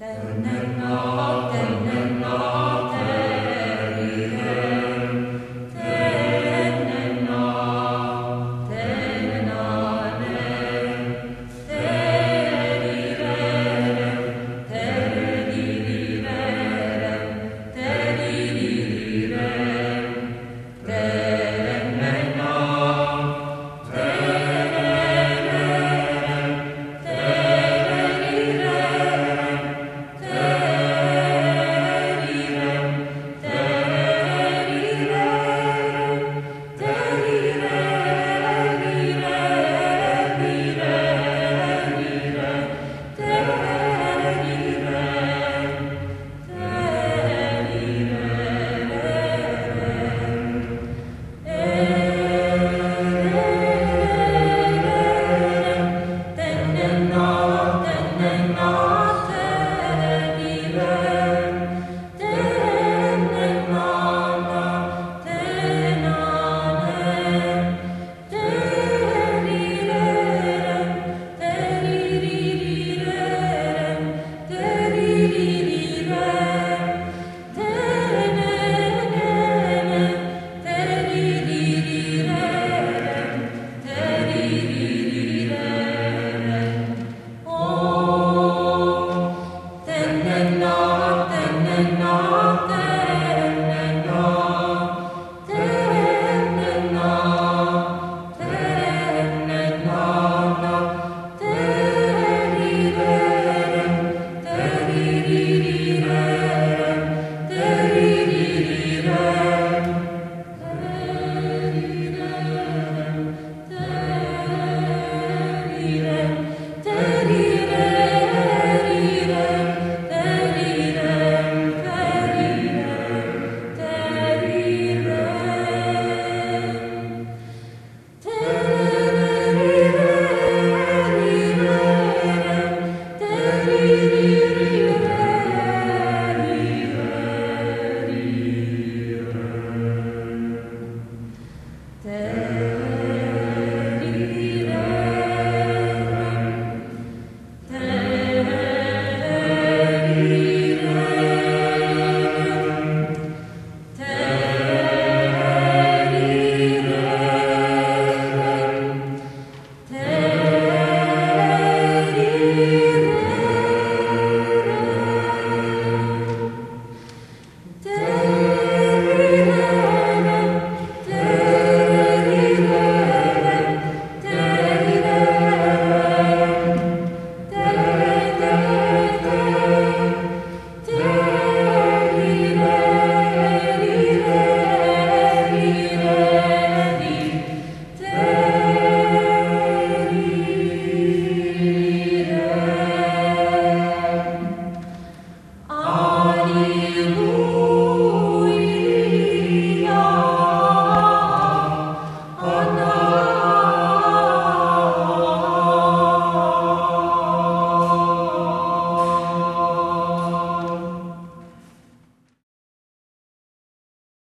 Denne natt,